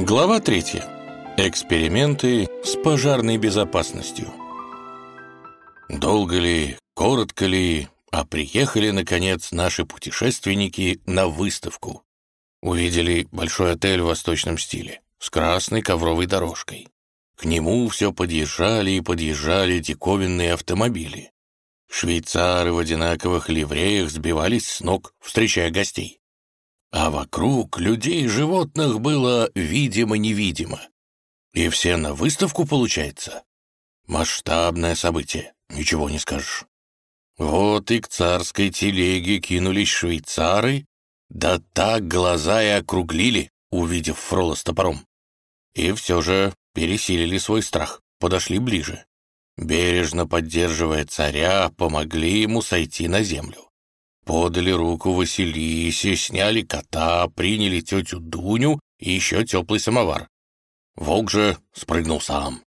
Глава 3. Эксперименты с пожарной безопасностью. Долго ли, коротко ли, а приехали, наконец, наши путешественники на выставку. Увидели большой отель в восточном стиле, с красной ковровой дорожкой. К нему все подъезжали и подъезжали диковинные автомобили. Швейцары в одинаковых ливреях сбивались с ног, встречая гостей. А вокруг людей и животных было видимо-невидимо. И все на выставку, получается? Масштабное событие, ничего не скажешь. Вот и к царской телеге кинулись швейцары, да так глаза и округлили, увидев Фрола с топором. И все же пересилили свой страх, подошли ближе бережно поддерживая царя, помогли ему сойти на землю. Подали руку Василисе, сняли кота, приняли тетю Дуню и еще теплый самовар. Волк же спрыгнул сам.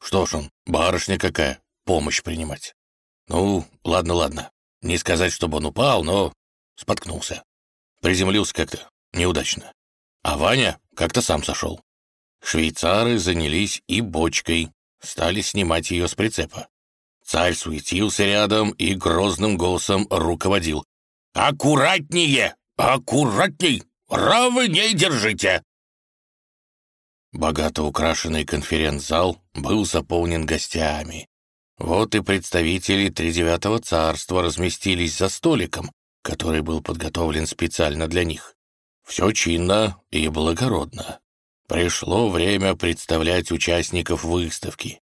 Что ж он, барышня какая, помощь принимать. Ну, ладно, ладно. Не сказать, чтобы он упал, но споткнулся. Приземлился как-то неудачно. А Ваня как-то сам сошел. Швейцары занялись и бочкой, стали снимать ее с прицепа. Царь суетился рядом и грозным голосом руководил. «Аккуратнее! Аккуратней! Ровней держите!» Богато украшенный конференц-зал был заполнен гостями. Вот и представители Тридевятого царства разместились за столиком, который был подготовлен специально для них. Все чинно и благородно. Пришло время представлять участников выставки.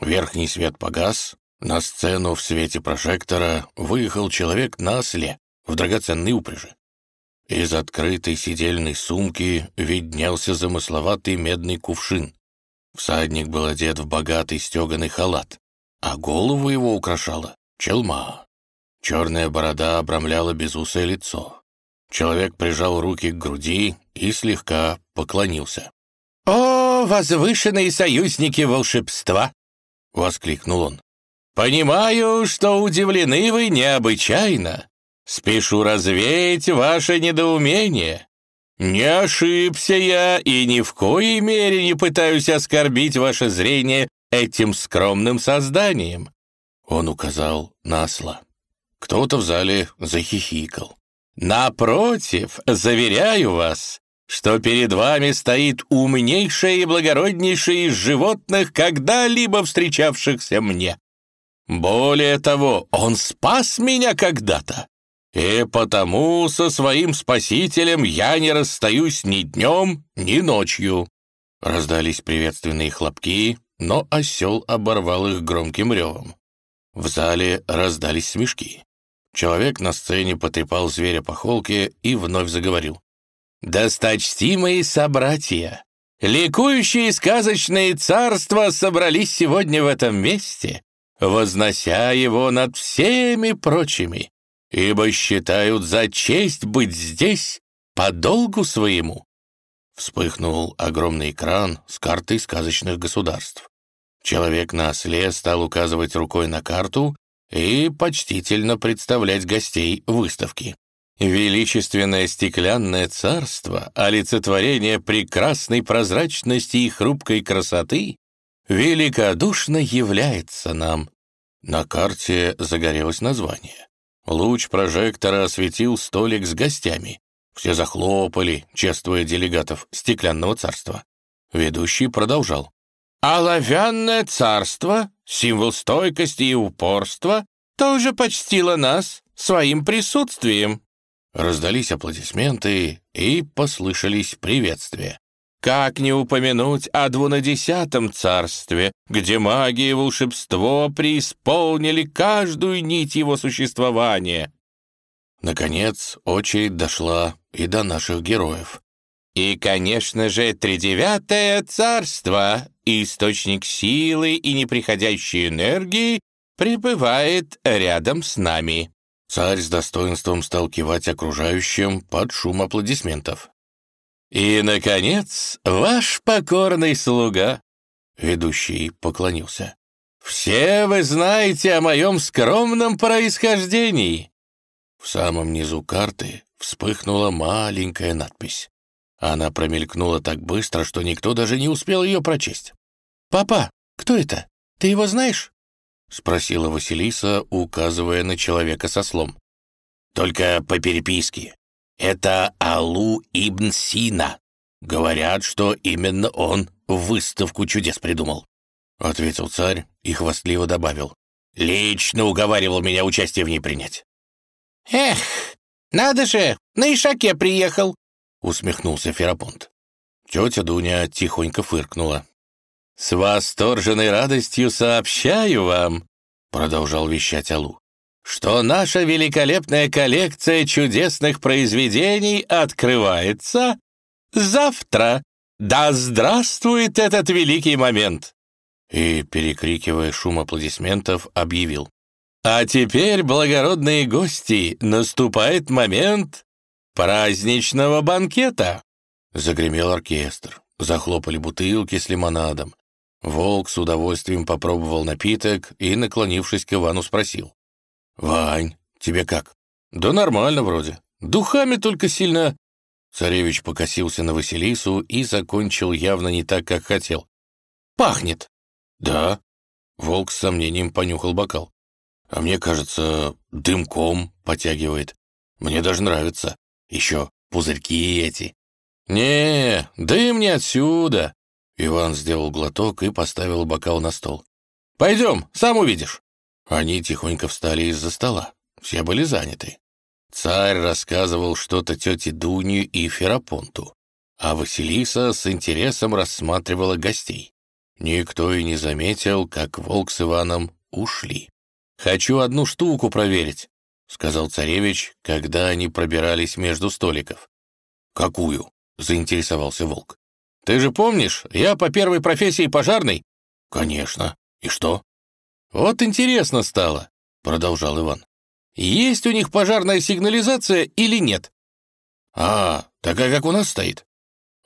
Верхний свет погас, на сцену в свете прожектора выехал человек на осле в драгоценной упряжи. Из открытой сидельной сумки виднелся замысловатый медный кувшин. Всадник был одет в богатый стеганый халат, а голову его украшала челма. Черная борода обрамляла безусое лицо. Человек прижал руки к груди и слегка поклонился. «О, возвышенные союзники волшебства!» — воскликнул он. «Понимаю, что удивлены вы необычайно. Спешу развеять ваше недоумение. Не ошибся я и ни в коей мере не пытаюсь оскорбить ваше зрение этим скромным созданием». Он указал на осла. Кто-то в зале захихикал. «Напротив, заверяю вас, что перед вами стоит умнейшее и благороднейшее из животных, когда-либо встречавшихся мне. Более того, он спас меня когда-то, и потому со своим спасителем я не расстаюсь ни днем, ни ночью». Раздались приветственные хлопки, но осел оборвал их громким ревом. В зале раздались смешки. Человек на сцене потрепал зверя по холке и вновь заговорил. «Досточтимые собратья, ликующие сказочные царства собрались сегодня в этом месте, вознося его над всеми прочими, ибо считают за честь быть здесь по долгу своему». Вспыхнул огромный экран с картой сказочных государств. Человек на осле стал указывать рукой на карту и почтительно представлять гостей выставки. Величественное стеклянное царство, олицетворение прекрасной прозрачности и хрупкой красоты, великодушно является нам. На карте загорелось название. Луч прожектора осветил столик с гостями. Все захлопали, чествуя делегатов стеклянного царства. Ведущий продолжал. «Оловянное царство, символ стойкости и упорства, тоже почтило нас своим присутствием». Раздались аплодисменты и послышались приветствия. Как не упомянуть о двунадесятом царстве, где магия и волшебство преисполнили каждую нить его существования? Наконец, очередь дошла и до наших героев. И, конечно же, тридевятое царство, источник силы и неприходящей энергии, пребывает рядом с нами. Царь с достоинством стал кивать окружающим под шум аплодисментов. «И, наконец, ваш покорный слуга!» Ведущий поклонился. «Все вы знаете о моем скромном происхождении!» В самом низу карты вспыхнула маленькая надпись. Она промелькнула так быстро, что никто даже не успел ее прочесть. «Папа, кто это? Ты его знаешь?» — спросила Василиса, указывая на человека со слом. «Только по переписке. Это Алу Ибн Сина. Говорят, что именно он выставку чудес придумал», — ответил царь и хвастливо добавил. «Лично уговаривал меня участие в ней принять». «Эх, надо же, на Ишаке приехал», — усмехнулся Ферапонт. Тетя Дуня тихонько фыркнула. «С восторженной радостью сообщаю вам», — продолжал вещать Алу, «что наша великолепная коллекция чудесных произведений открывается завтра. Да здравствует этот великий момент!» И, перекрикивая шум аплодисментов, объявил. «А теперь, благородные гости, наступает момент праздничного банкета!» Загремел оркестр. Захлопали бутылки с лимонадом. Волк с удовольствием попробовал напиток и, наклонившись к Ивану, спросил. «Вань, тебе как?» «Да нормально вроде. Духами только сильно...» Царевич покосился на Василису и закончил явно не так, как хотел. «Пахнет!» «Да». Волк с сомнением понюхал бокал. «А мне кажется, дымком потягивает. Мне даже нравится. Еще пузырьки эти». «Не, дым не отсюда!» Иван сделал глоток и поставил бокал на стол. «Пойдем, сам увидишь». Они тихонько встали из-за стола. Все были заняты. Царь рассказывал что-то тете Дуне и Ферапонту, а Василиса с интересом рассматривала гостей. Никто и не заметил, как волк с Иваном ушли. «Хочу одну штуку проверить», — сказал царевич, когда они пробирались между столиков. «Какую?» — заинтересовался волк. Ты же помнишь, я по первой профессии пожарный?» «Конечно. И что?» «Вот интересно стало», — продолжал Иван. «Есть у них пожарная сигнализация или нет?» «А, такая, как у нас стоит?»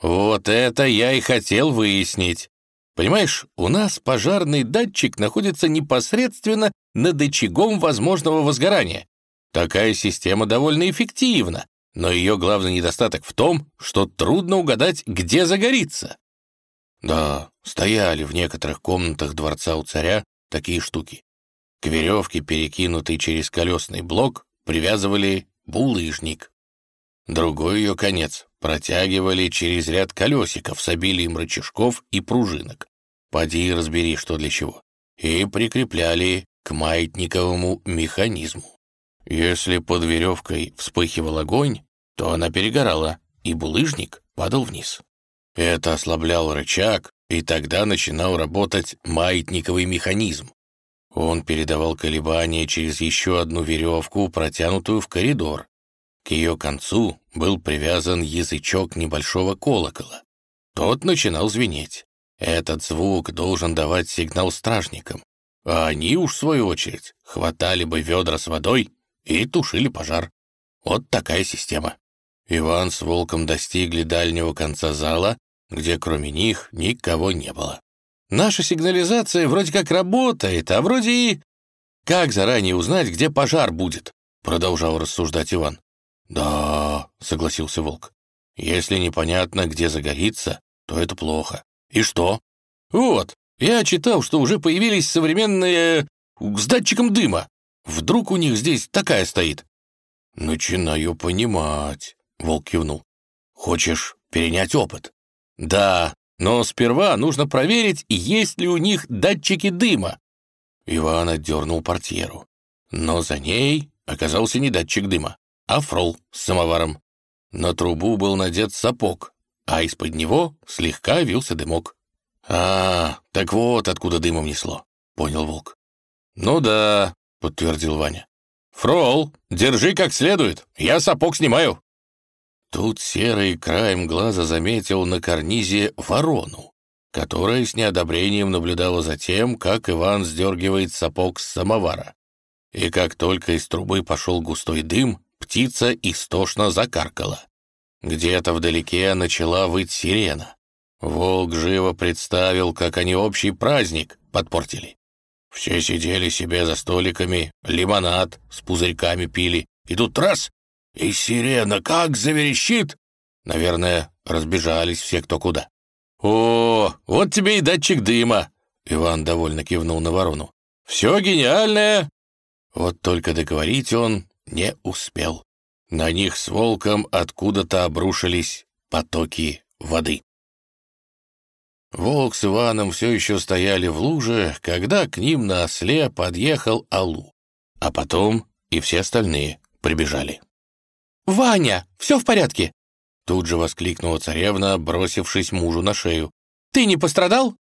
«Вот это я и хотел выяснить. Понимаешь, у нас пожарный датчик находится непосредственно над очагом возможного возгорания. Такая система довольно эффективна, но ее главный недостаток в том, что трудно угадать, где загорится. Да, стояли в некоторых комнатах дворца у царя такие штуки. К веревке, перекинутой через колесный блок, привязывали булыжник. Другой ее конец протягивали через ряд колесиков с обилием рычажков и пружинок. Поди разбери, что для чего. И прикрепляли к маятниковому механизму. Если под веревкой вспыхивал огонь, то она перегорала, и булыжник падал вниз. Это ослаблял рычаг, и тогда начинал работать маятниковый механизм. Он передавал колебания через еще одну веревку, протянутую в коридор. К ее концу был привязан язычок небольшого колокола. Тот начинал звенеть. Этот звук должен давать сигнал стражникам, а они уж, в свою очередь, хватали бы ведра с водой и тушили пожар. Вот такая система. Иван с Волком достигли дальнего конца зала, где кроме них никого не было. «Наша сигнализация вроде как работает, а вроде и...» «Как заранее узнать, где пожар будет?» — продолжал рассуждать Иван. «Да», — согласился Волк. «Если непонятно, где загорится, то это плохо. И что?» «Вот, я читал, что уже появились современные... с датчиком дыма. Вдруг у них здесь такая стоит?» «Начинаю понимать», — Волк кивнул. «Хочешь перенять опыт?» «Да, но сперва нужно проверить, есть ли у них датчики дыма». Иван отдернул портьеру. Но за ней оказался не датчик дыма, а фрол с самоваром. На трубу был надет сапог, а из-под него слегка вился дымок. «А, так вот откуда дымом несло», — понял Волк. «Ну да, — подтвердил Ваня. «Фрол, держи как следует, я сапог снимаю». Тут Серый краем глаза заметил на карнизе ворону, которая с неодобрением наблюдала за тем, как Иван сдергивает сапог с самовара. И как только из трубы пошел густой дым, птица истошно закаркала. Где-то вдалеке начала выть сирена. Волк живо представил, как они общий праздник подпортили. Все сидели себе за столиками, лимонад с пузырьками пили, и тут раз — и сирена как заверещит! Наверное, разбежались все кто куда. «О, вот тебе и датчик дыма!» Иван довольно кивнул на ворону. «Все гениальное!» Вот только договорить он не успел. На них с волком откуда-то обрушились потоки воды. Волк с Иваном все еще стояли в луже, когда к ним на осле подъехал Алу, а потом и все остальные прибежали. «Ваня, все в порядке?» Тут же воскликнула царевна, бросившись мужу на шею. «Ты не пострадал?»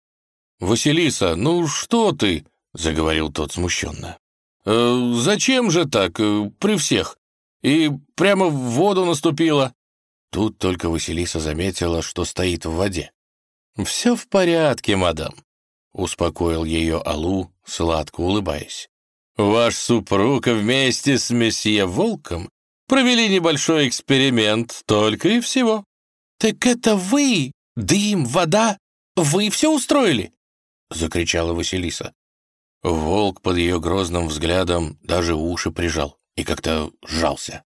«Василиса, ну что ты?» — заговорил тот смущенно. «Э, «Зачем же так, э, при всех? И прямо в воду наступила?» Тут только Василиса заметила, что стоит в воде. «Все в порядке, мадам», — успокоил ее Алу, сладко улыбаясь. «Ваш супруг вместе с месье Волком провели небольшой эксперимент, только и всего». «Так это вы? Дым, вода? Вы все устроили?» — закричала Василиса. Волк под ее грозным взглядом даже уши прижал и как-то сжался.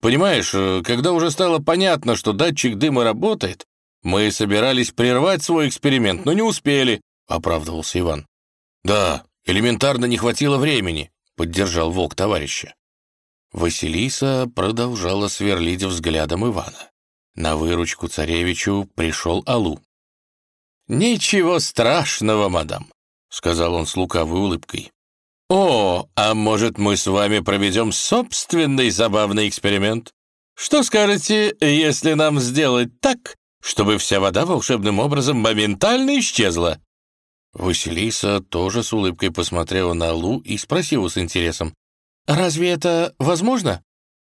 «Понимаешь, э, когда уже стало понятно, что датчик дыма работает, мы собирались прервать свой эксперимент, но не успели», — оправдывался Иван. «Да, элементарно не хватило времени», — поддержал волк товарища. Василиса продолжала сверлить взглядом Ивана. На выручку царевичу пришел Алу. «Ничего страшного, мадам», — сказал он с лукавой улыбкой. «О, а может, мы с вами проведем собственный забавный эксперимент? Что скажете, если нам сделать так, чтобы вся вода волшебным образом моментально исчезла?» Василиса тоже с улыбкой посмотрела на Алу и спросила с интересом. «Разве это возможно?»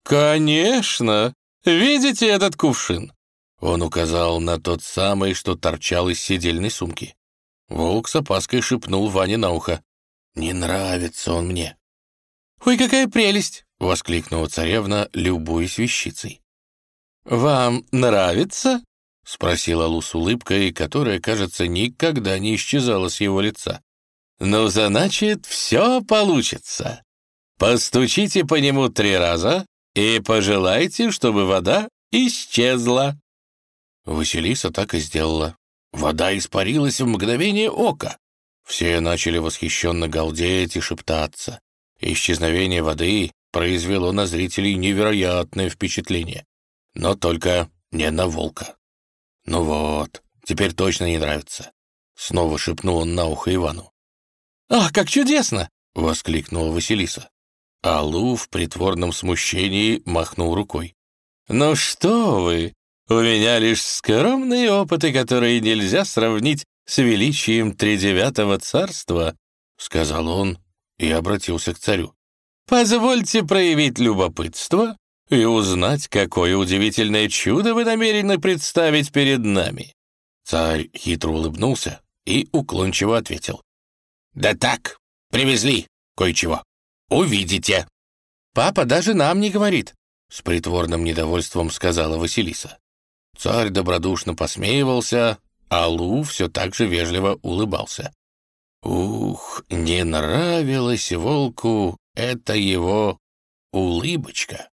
«Конечно! Видите этот кувшин?» Он указал на тот самый, что торчал из сидельной сумки. Волк с опаской шепнул Ване на ухо. «Не нравится он мне». «Ой, какая прелесть!» — воскликнула царевна, любуясь вещицей. «Вам нравится?» — спросила Лу с улыбкой, которая, кажется, никогда не исчезала с его лица. «Ну, значит, все получится. Постучите по нему три раза и пожелайте, чтобы вода исчезла». Василиса так и сделала. Вода испарилась в мгновение ока. Все начали восхищенно галдеть и шептаться. Исчезновение воды произвело на зрителей невероятное впечатление. Но только не на волка. «Ну вот, теперь точно не нравится», — снова шепнул он на ухо Ивану. «Ах, как чудесно!» — воскликнула Василиса. Алу в притворном смущении махнул рукой. «Ну что вы! У меня лишь скромные опыты, которые нельзя сравнить с величием тридевятого царства», — сказал он и обратился к царю. «Позвольте проявить любопытство и узнать, какое удивительное чудо вы намерены представить перед нами». Царь хитро улыбнулся и уклончиво ответил. «Да так, привезли кое-чего. Увидите». «Папа даже нам не говорит», — с притворным недовольством сказала Василиса. Царь добродушно посмеивался, а Лу все так же вежливо улыбался. Ух, не нравилась волку эта его улыбочка.